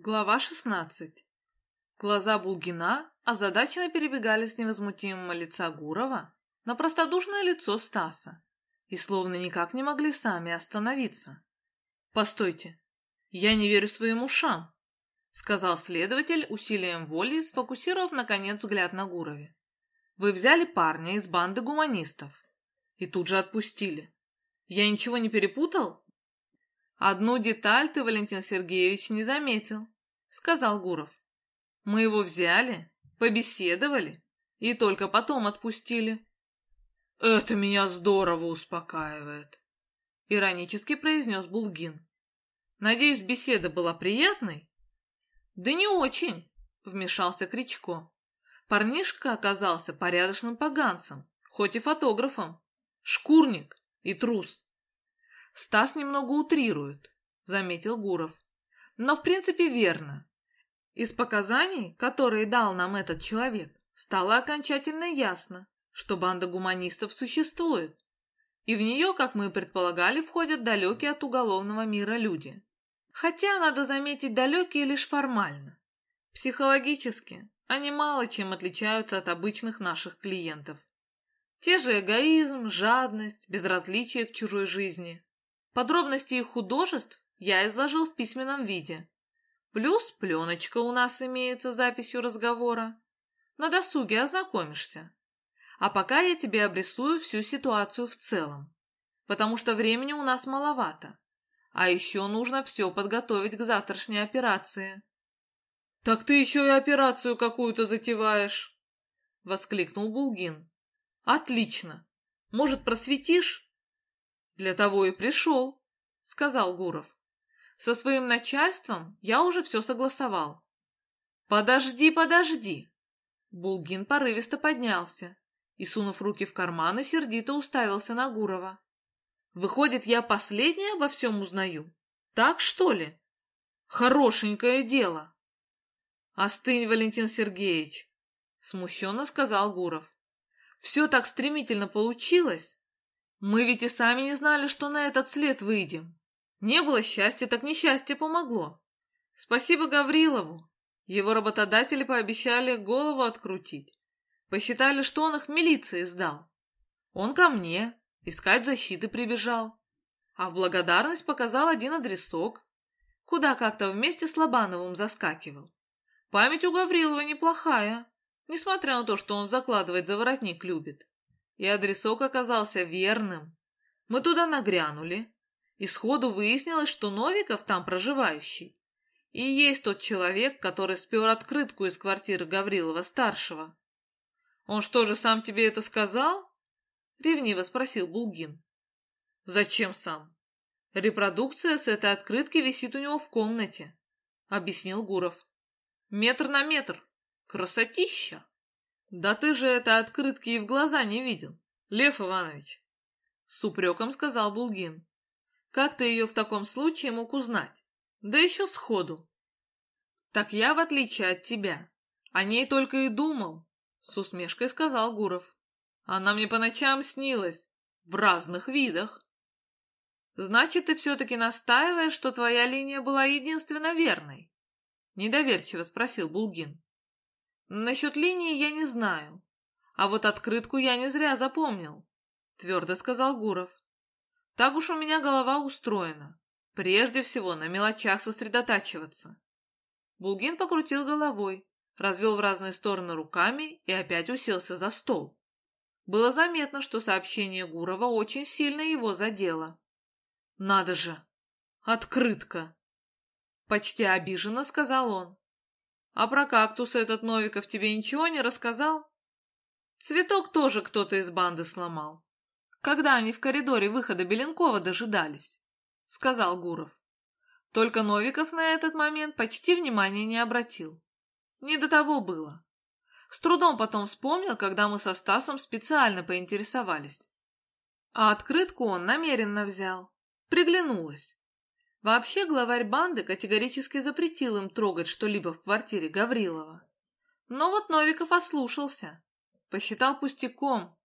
Глава 16. Глаза Булгина озадаченно перебегали с невозмутимого лица Гурова на простодушное лицо Стаса и словно никак не могли сами остановиться. «Постойте, я не верю своим ушам», — сказал следователь усилием воли, сфокусировав, наконец, взгляд на Гурове. «Вы взяли парня из банды гуманистов и тут же отпустили. Я ничего не перепутал?» «Одну деталь ты, Валентин Сергеевич, не заметил», — сказал Гуров. «Мы его взяли, побеседовали и только потом отпустили». «Это меня здорово успокаивает», — иронически произнес Булгин. «Надеюсь, беседа была приятной?» «Да не очень», — вмешался Кричко. Парнишка оказался порядочным поганцем, хоть и фотографом, шкурник и трус. Стас немного утрирует, заметил Гуров. Но в принципе верно. Из показаний, которые дал нам этот человек, стало окончательно ясно, что банда гуманистов существует. И в нее, как мы предполагали, входят далекие от уголовного мира люди. Хотя, надо заметить, далекие лишь формально. Психологически они мало чем отличаются от обычных наших клиентов. Те же эгоизм, жадность, безразличие к чужой жизни. Подробности их художеств я изложил в письменном виде. Плюс пленочка у нас имеется записью разговора. На досуге ознакомишься. А пока я тебе обрисую всю ситуацию в целом. Потому что времени у нас маловато. А еще нужно все подготовить к завтрашней операции. — Так ты еще и операцию какую-то затеваешь! — воскликнул Булгин. — Отлично! Может, просветишь? «Для того и пришел», — сказал Гуров. «Со своим начальством я уже все согласовал». «Подожди, подожди!» Булгин порывисто поднялся и, сунув руки в карманы, сердито уставился на Гурова. «Выходит, я последний обо всем узнаю? Так, что ли? Хорошенькое дело!» «Остынь, Валентин Сергеевич!» — смущенно сказал Гуров. «Все так стремительно получилось, мы ведь и сами не знали, что на этот след выйдем. Не было счастья, так несчастье помогло. Спасибо Гаврилову. Его работодатели пообещали голову открутить. Посчитали, что он их милиции сдал. Он ко мне, искать защиты прибежал. А в благодарность показал один адресок, куда как-то вместе с Лобановым заскакивал. Память у Гаврилова неплохая, несмотря на то, что он закладывать за воротник любит и адресок оказался верным. Мы туда нагрянули, и сходу выяснилось, что Новиков там проживающий. И есть тот человек, который спер открытку из квартиры Гаврилова-старшего. «Он что же, сам тебе это сказал?» — ревниво спросил Булгин. «Зачем сам?» «Репродукция с этой открытки висит у него в комнате», — объяснил Гуров. «Метр на метр. Красотища!» «Да ты же это открытки и в глаза не видел, Лев Иванович!» С упреком сказал Булгин. «Как ты ее в таком случае мог узнать? Да еще сходу!» «Так я, в отличие от тебя, о ней только и думал», — с усмешкой сказал Гуров. «Она мне по ночам снилась, в разных видах». «Значит, ты все-таки настаиваешь, что твоя линия была единственно верной?» — недоверчиво спросил Булгин. Насчет линии я не знаю. А вот открытку я не зря запомнил, твердо сказал Гуров. Так уж у меня голова устроена. Прежде всего на мелочах сосредотачиваться. Булгин покрутил головой, развел в разные стороны руками и опять уселся за стол. Было заметно, что сообщение Гурова очень сильно его задело. «Надо же! Открытка!» Почти обиженно сказал он. А про кактус этот Новиков тебе ничего не рассказал? Цветок тоже кто-то из банды сломал. Когда они в коридоре выхода Беленкова дожидались, — сказал Гуров. Только Новиков на этот момент почти внимания не обратил. Не до того было. С трудом потом вспомнил, когда мы со Стасом специально поинтересовались. А открытку он намеренно взял. Приглянулась. Вообще главарь банды категорически запретил им трогать что-либо в квартире Гаврилова. Но вот Новиков ослушался. Посчитал пустяком.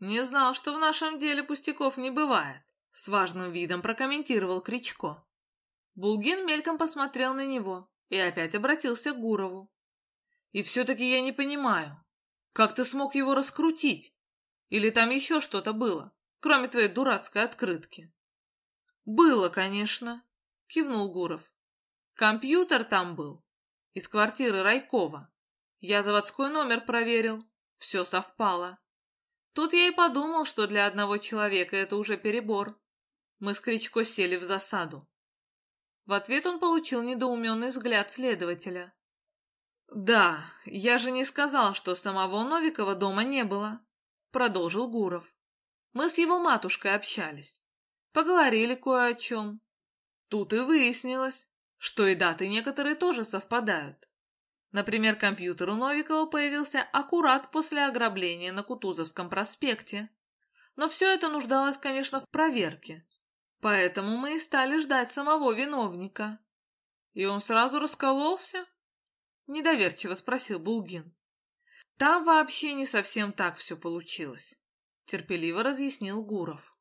Не знал, что в нашем деле пустяков не бывает. С важным видом прокомментировал Кричко. Булгин мельком посмотрел на него и опять обратился к Гурову. И все-таки я не понимаю, как ты смог его раскрутить? Или там еще что-то было, кроме твоей дурацкой открытки? Было, конечно, кивнул Гуров. Компьютер там был, из квартиры Райкова. Я заводской номер проверил, все совпало. Тут я и подумал, что для одного человека это уже перебор. Мы с Кричко сели в засаду. В ответ он получил недоуменный взгляд следователя. «Да, я же не сказал, что самого Новикова дома не было», — продолжил Гуров. «Мы с его матушкой общались. Поговорили кое о чем. Тут и выяснилось, что и даты некоторые тоже совпадают. Например, компьютер у Новикова появился аккурат после ограбления на Кутузовском проспекте. Но все это нуждалось, конечно, в проверке. Поэтому мы и стали ждать самого виновника. И он сразу раскололся? Недоверчиво спросил Булгин. Там вообще не совсем так все получилось, терпеливо разъяснил Гуров.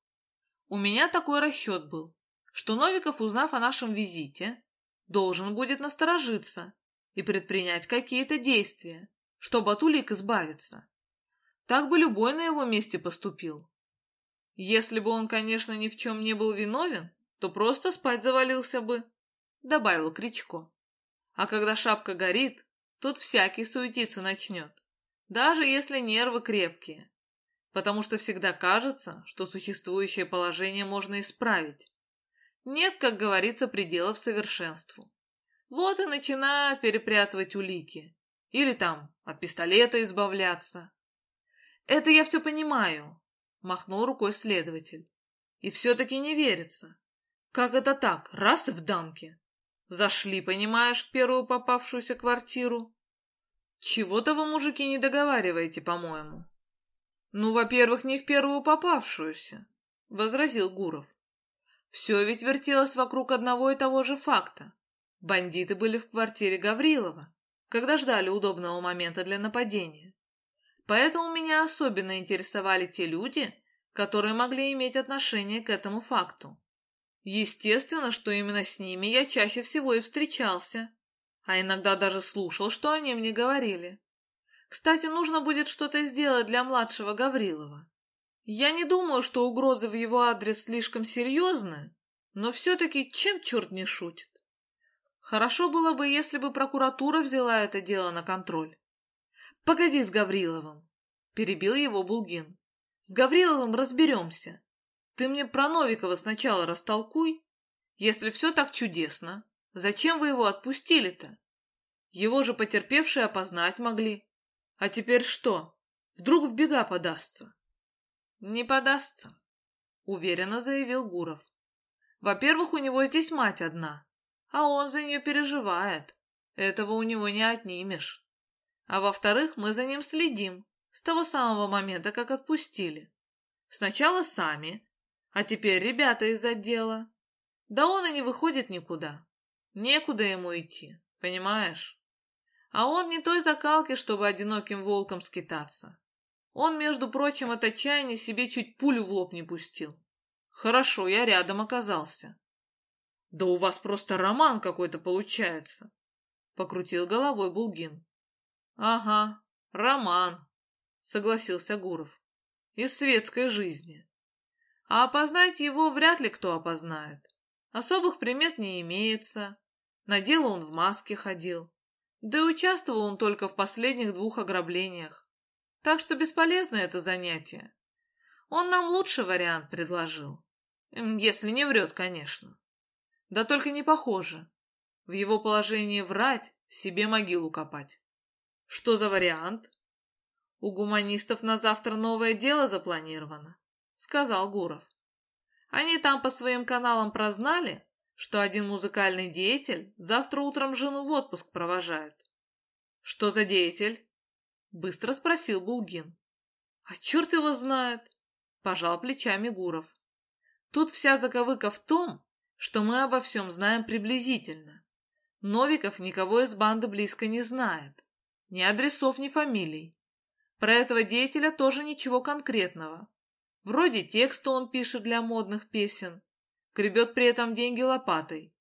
У меня такой расчет был, что Новиков, узнав о нашем визите, должен будет насторожиться и предпринять какие-то действия, чтобы от улик избавиться. Так бы любой на его месте поступил. Если бы он, конечно, ни в чем не был виновен, то просто спать завалился бы, — добавил Кричко. А когда шапка горит, тут всякий суетиться начнет, даже если нервы крепкие, потому что всегда кажется, что существующее положение можно исправить. Нет, как говорится, пределов совершенству. Вот и начинают перепрятывать улики. Или там от пистолета избавляться. Это я все понимаю, махнул рукой следователь. И все-таки не верится. Как это так, раз в дамке? Зашли, понимаешь, в первую попавшуюся квартиру. Чего-то вы, мужики, не договариваете, по-моему. Ну, во-первых, не в первую попавшуюся, возразил Гуров. Все ведь вертелось вокруг одного и того же факта. Бандиты были в квартире Гаврилова, когда ждали удобного момента для нападения. Поэтому меня особенно интересовали те люди, которые могли иметь отношение к этому факту. Естественно, что именно с ними я чаще всего и встречался, а иногда даже слушал, что они мне говорили. Кстати, нужно будет что-то сделать для младшего Гаврилова. Я не думаю, что угрозы в его адрес слишком серьезны, но все-таки чем черт не шутит? Хорошо было бы, если бы прокуратура взяла это дело на контроль. — Погоди с Гавриловым, — перебил его Булгин. — С Гавриловым разберемся. Ты мне про Новикова сначала растолкуй. Если все так чудесно, зачем вы его отпустили-то? Его же потерпевшие опознать могли. А теперь что? Вдруг в бега подастся? — Не подастся, — уверенно заявил Гуров. — Во-первых, у него здесь мать одна, а он за нее переживает. Этого у него не отнимешь. А во-вторых, мы за ним следим с того самого момента, как отпустили. Сначала сами, а теперь ребята из отдела. Да он и не выходит никуда. Некуда ему идти, понимаешь? А он не той закалки, чтобы одиноким волком скитаться. Он, между прочим, от отчаяния себе чуть пулю в лоб не пустил. Хорошо, я рядом оказался. Да у вас просто роман какой-то получается, покрутил головой Булгин. Ага, роман, согласился Гуров. Из светской жизни. А опознать его вряд ли кто опознает. Особых примет не имеется. На дело он в маске ходил. Да и участвовал он только в последних двух ограблениях. Так что бесполезно это занятие. Он нам лучший вариант предложил. Если не врет, конечно. Да только не похоже. В его положении врать, себе могилу копать. Что за вариант? У гуманистов на завтра новое дело запланировано, сказал Гуров. Они там по своим каналам прознали, что один музыкальный деятель завтра утром жену в отпуск провожает. Что за деятель? Быстро спросил Булгин. А черт его знает, пожал плечами Гуров. Тут вся заковыка в том, что мы обо всем знаем приблизительно. Новиков никого из банды близко не знает. Ни адресов, ни фамилий. Про этого деятеля тоже ничего конкретного. Вроде текста он пишет для модных песен. Гребет при этом деньги лопатой.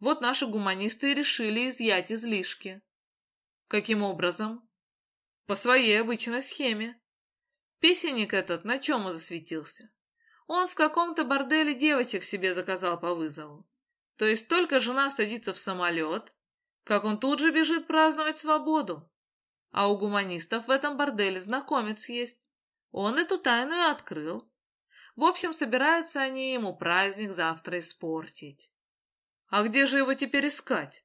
Вот наши гуманисты решили изъять излишки. Каким образом? По своей обычной схеме. Песенник этот на чем и засветился? Он в каком-то борделе девочек себе заказал по вызову. То есть только жена садится в самолет, как он тут же бежит праздновать свободу. А у гуманистов в этом борделе знакомец есть. Он эту тайну и открыл. В общем, собираются они ему праздник завтра испортить. А где же его теперь искать?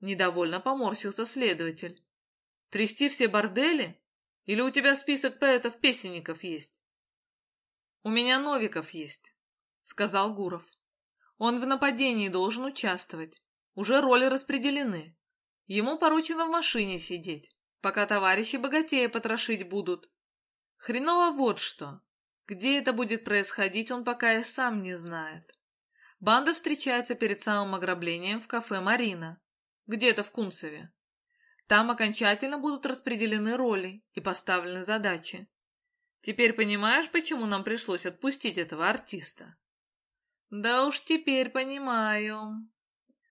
Недовольно поморщился следователь. Трясти все бордели? Или у тебя список поэтов-песенников есть? У меня Новиков есть, сказал Гуров. Он в нападении должен участвовать. Уже роли распределены. Ему поручено в машине сидеть, пока товарищи богатея потрошить будут. Хреново вот что. Где это будет происходить, он пока и сам не знает. Банда встречается перед самым ограблением в кафе «Марина», где-то в Кунцеве. Там окончательно будут распределены роли и поставлены задачи. Теперь понимаешь, почему нам пришлось отпустить этого артиста? Да уж теперь понимаю,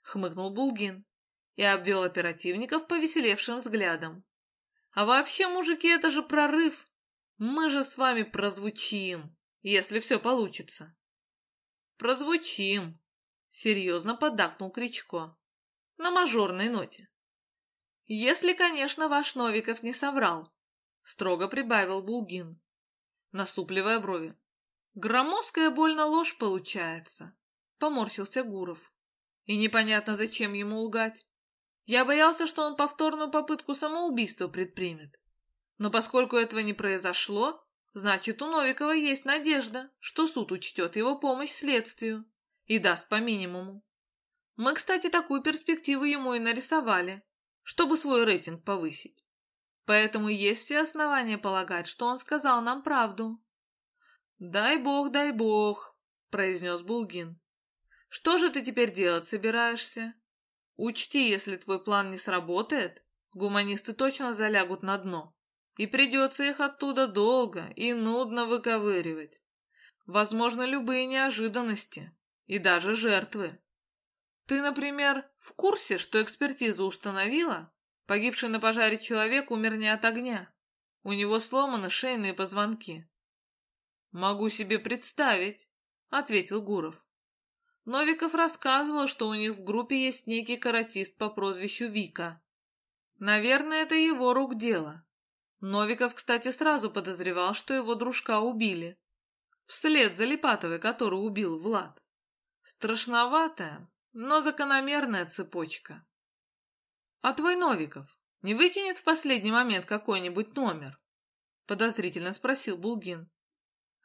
хмыкнул Булгин и обвел оперативников повеселевшим взглядом. А вообще, мужики, это же прорыв. Мы же с вами прозвучим, если все получится. Прозвучим, серьезно поддакнул Кричко. На мажорной ноте. Если, конечно, ваш Новиков не соврал, строго прибавил Булгин, насупливая брови. Громоздкая больно ложь получается, поморщился Гуров. И непонятно, зачем ему лгать. Я боялся, что он повторную попытку самоубийства предпримет. Но поскольку этого не произошло, значит, у Новикова есть надежда, что суд учтет его помощь следствию и даст по минимуму. Мы, кстати, такую перспективу ему и нарисовали, чтобы свой рейтинг повысить. Поэтому есть все основания полагать, что он сказал нам правду. «Дай бог, дай бог», — произнес Булгин. «Что же ты теперь делать собираешься? Учти, если твой план не сработает, гуманисты точно залягут на дно, и придется их оттуда долго и нудно выковыривать. Возможно, любые неожиданности и даже жертвы. Ты, например, в курсе, что экспертиза установила, погибший на пожаре человек умер не от огня. У него сломаны шейные позвонки. «Могу себе представить», — ответил Гуров. Новиков рассказывал, что у них в группе есть некий каратист по прозвищу Вика. Наверное, это его рук дело. Новиков, кстати, сразу подозревал, что его дружка убили. Вслед за Липатовой, которую убил Влад. Страшноватая, но закономерная цепочка. А твой Новиков не выкинет в последний момент какой-нибудь номер? Подозрительно спросил Булгин.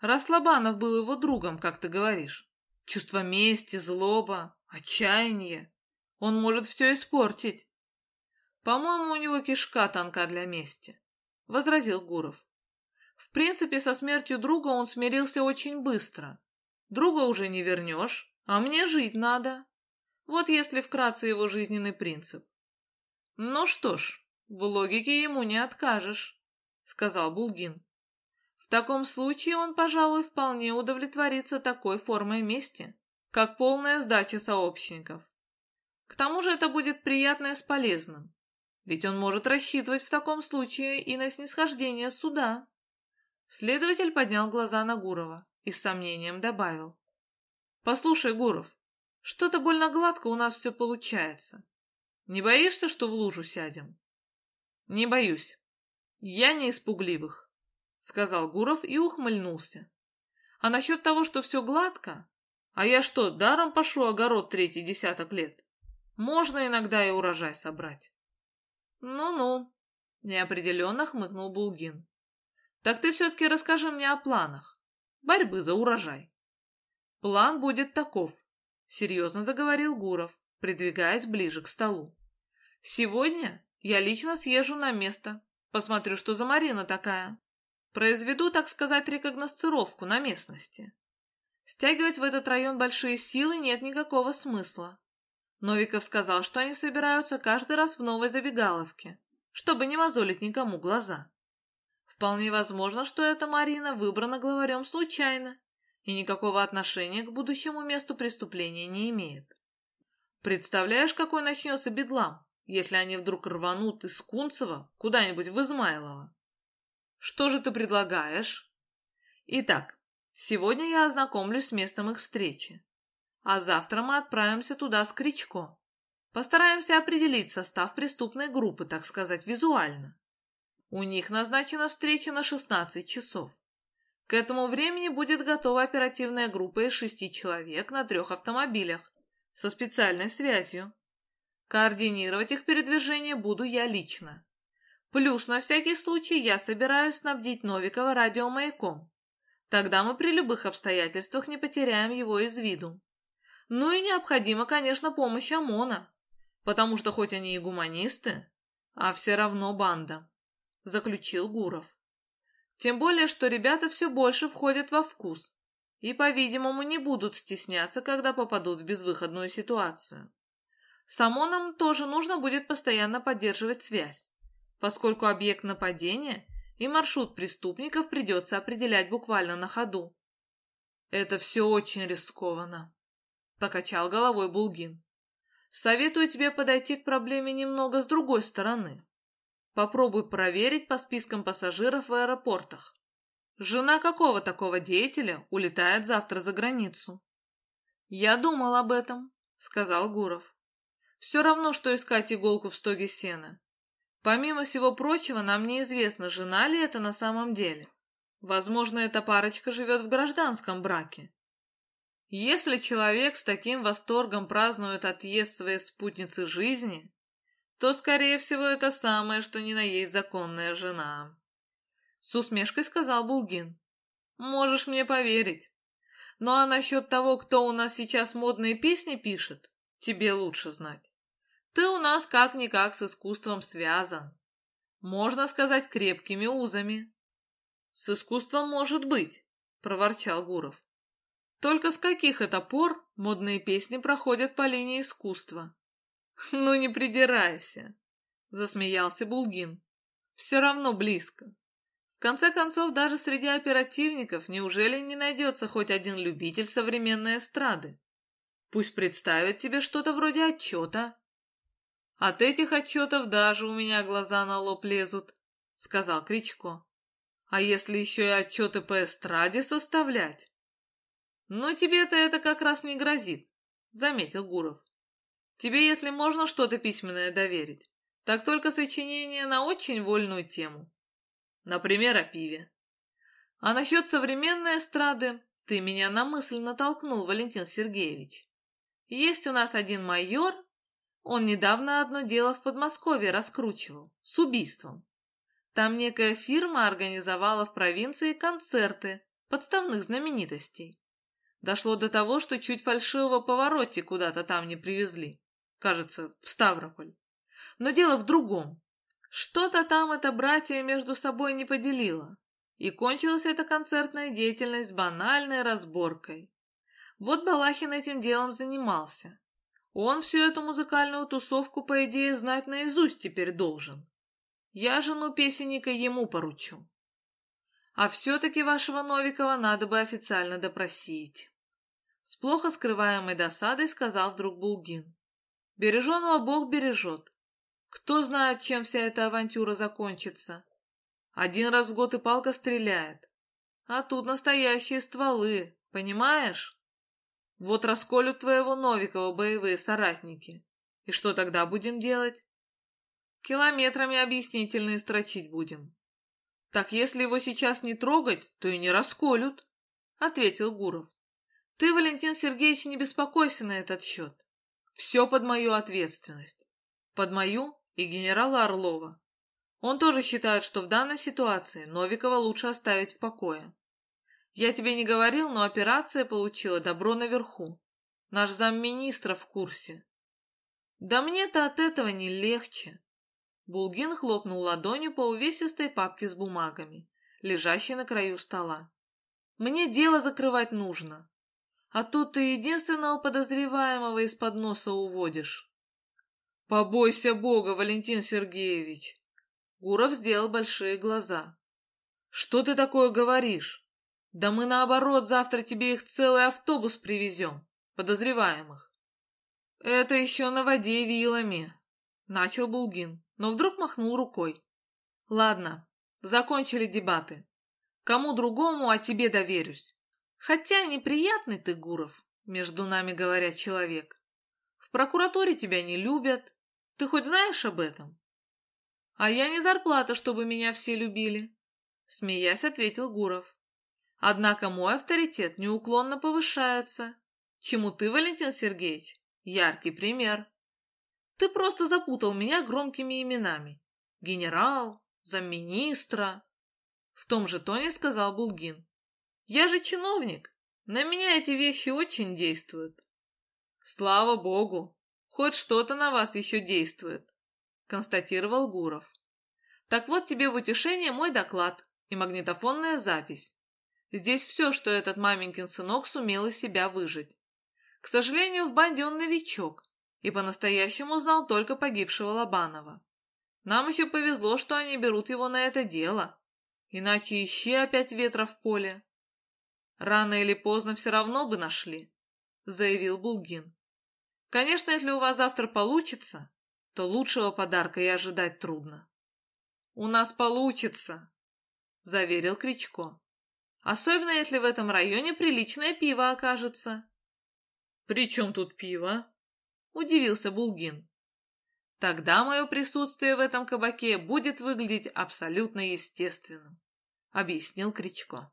Раслабанов был его другом, как ты говоришь. Чувство мести, злоба, отчаяние. Он может все испортить. По-моему, у него кишка тонка для мести, — возразил Гуров. В принципе, со смертью друга он смирился очень быстро. Друга уже не вернешь, а мне жить надо. Вот если вкратце его жизненный принцип. Ну что ж, в логике ему не откажешь, — сказал Булгин. В таком случае он, пожалуй, вполне удовлетворится такой формой мести, как полная сдача сообщников. К тому же это будет приятное с полезным, ведь он может рассчитывать в таком случае и на снисхождение суда. Следователь поднял глаза на Гурова и с сомнением добавил. «Послушай, Гуров, что-то больно гладко у нас все получается. Не боишься, что в лужу сядем?» «Не боюсь. Я не испугливых сказал Гуров и ухмыльнулся. А насчет того, что все гладко? А я что, даром пошу огород третий десяток лет? Можно иногда и урожай собрать. Ну-ну, неопределенно хмыкнул Булгин. Так ты все-таки расскажи мне о планах. Борьбы за урожай. План будет таков, серьезно заговорил Гуров, придвигаясь ближе к столу. Сегодня я лично съезжу на место, посмотрю, что за Марина такая. Произведу, так сказать, рекогносцировку на местности. Стягивать в этот район большие силы нет никакого смысла. Новиков сказал, что они собираются каждый раз в новой забегаловке, чтобы не мозолить никому глаза. Вполне возможно, что эта Марина выбрана главарем случайно и никакого отношения к будущему месту преступления не имеет. Представляешь, какой начнется бедлам, если они вдруг рванут из Кунцева куда-нибудь в Измайлово? Что же ты предлагаешь? Итак, сегодня я ознакомлюсь с местом их встречи. А завтра мы отправимся туда с Кричко. Постараемся определить состав преступной группы, так сказать, визуально. У них назначена встреча на 16 часов. К этому времени будет готова оперативная группа из шести человек на трех автомобилях со специальной связью. Координировать их передвижение буду я лично. Плюс на всякий случай я собираюсь снабдить Новикова радиомаяком. Тогда мы при любых обстоятельствах не потеряем его из виду. Ну и необходима, конечно, помощь ОМОНа, потому что хоть они и гуманисты, а все равно банда, заключил Гуров. Тем более, что ребята все больше входят во вкус и, по-видимому, не будут стесняться, когда попадут в безвыходную ситуацию. С ОМОНом тоже нужно будет постоянно поддерживать связь, поскольку объект нападения и маршрут преступников придется определять буквально на ходу. Это все очень рискованно. — покачал головой Булгин. «Советую тебе подойти к проблеме немного с другой стороны. Попробуй проверить по спискам пассажиров в аэропортах. Жена какого такого деятеля улетает завтра за границу?» «Я думал об этом», — сказал Гуров. «Все равно, что искать иголку в стоге сена. Помимо всего прочего, нам неизвестно, жена ли это на самом деле. Возможно, эта парочка живет в гражданском браке. Если человек с таким восторгом празднует отъезд своей спутницы жизни, то, скорее всего, это самое, что ни на есть законная жена. С усмешкой сказал Булгин. Можешь мне поверить. Ну а насчет того, кто у нас сейчас модные песни пишет, тебе лучше знать. Ты у нас как-никак с искусством связан. Можно сказать, крепкими узами. С искусством может быть, проворчал Гуров. Только с каких это пор модные песни проходят по линии искусства? Ну не придирайся, засмеялся Булгин. Все равно близко. В конце концов, даже среди оперативников неужели не найдется хоть один любитель современной эстрады? Пусть представит тебе что-то вроде отчета. От этих отчетов даже у меня глаза на лоб лезут, сказал Кричко. А если еще и отчеты по эстраде составлять? «Но тебе-то это как раз не грозит», — заметил Гуров. «Тебе, если можно что-то письменное доверить, так только сочинение на очень вольную тему. Например, о пиве. А насчет современной эстрады ты меня на мысль натолкнул, Валентин Сергеевич. Есть у нас один майор, он недавно одно дело в Подмосковье раскручивал, с убийством. Там некая фирма организовала в провинции концерты подставных знаменитостей. Дошло до того, что чуть фальшивого повороте куда-то там не привезли. Кажется, в Ставрополь. Но дело в другом. Что-то там это братья между собой не поделило. И кончилась эта концертная деятельность банальной разборкой. Вот Балахин этим делом занимался. Он всю эту музыкальную тусовку, по идее, знать наизусть теперь должен. Я жену песенника ему поручу. А все-таки вашего Новикова надо бы официально допросить. С плохо скрываемой досадой сказал вдруг Булгин. Береженого Бог бережет. Кто знает, чем вся эта авантюра закончится. Один раз в год и палка стреляет. А тут настоящие стволы, понимаешь? Вот расколют твоего Новикова боевые соратники. И что тогда будем делать? Километрами объяснительные строчить будем. Так если его сейчас не трогать, то и не расколют, — ответил Гуров. Ты, Валентин Сергеевич, не беспокойся на этот счет. Все под мою ответственность. Под мою и генерала Орлова. Он тоже считает, что в данной ситуации Новикова лучше оставить в покое. Я тебе не говорил, но операция получила добро наверху. Наш замминистра в курсе. Да мне-то от этого не легче. Булгин хлопнул ладонью по увесистой папке с бумагами, лежащей на краю стола. Мне дело закрывать нужно. А тут ты единственного подозреваемого из-под носа уводишь. Побойся Бога, Валентин Сергеевич. Гуров сделал большие глаза. Что ты такое говоришь? Да мы наоборот завтра тебе их целый автобус привезем, подозреваемых. Это еще на воде вилами, начал Булгин, но вдруг махнул рукой. Ладно, закончили дебаты. Кому другому, а тебе доверюсь. Хотя неприятный ты, Гуров, между нами говорят человек. В прокуратуре тебя не любят. Ты хоть знаешь об этом? А я не зарплата, чтобы меня все любили. Смеясь, ответил Гуров. Однако мой авторитет неуклонно повышается. Чему ты, Валентин Сергеевич, яркий пример. Ты просто запутал меня громкими именами. Генерал, замминистра. В том же тоне сказал Булгин. Я же чиновник. На меня эти вещи очень действуют. Слава богу, хоть что-то на вас еще действует, констатировал Гуров. Так вот тебе в утешение мой доклад и магнитофонная запись. Здесь все, что этот маменькин сынок сумел из себя выжить. К сожалению, в банде он новичок и по-настоящему знал только погибшего Лобанова. Нам еще повезло, что они берут его на это дело, иначе ищи опять ветра в поле. Рано или поздно все равно бы нашли, заявил Булгин. Конечно, если у вас завтра получится, то лучшего подарка и ожидать трудно. У нас получится, заверил Кричко. Особенно, если в этом районе приличное пиво окажется. «При чем тут пиво?» — удивился Булгин. «Тогда мое присутствие в этом кабаке будет выглядеть абсолютно естественным», — объяснил Кричко.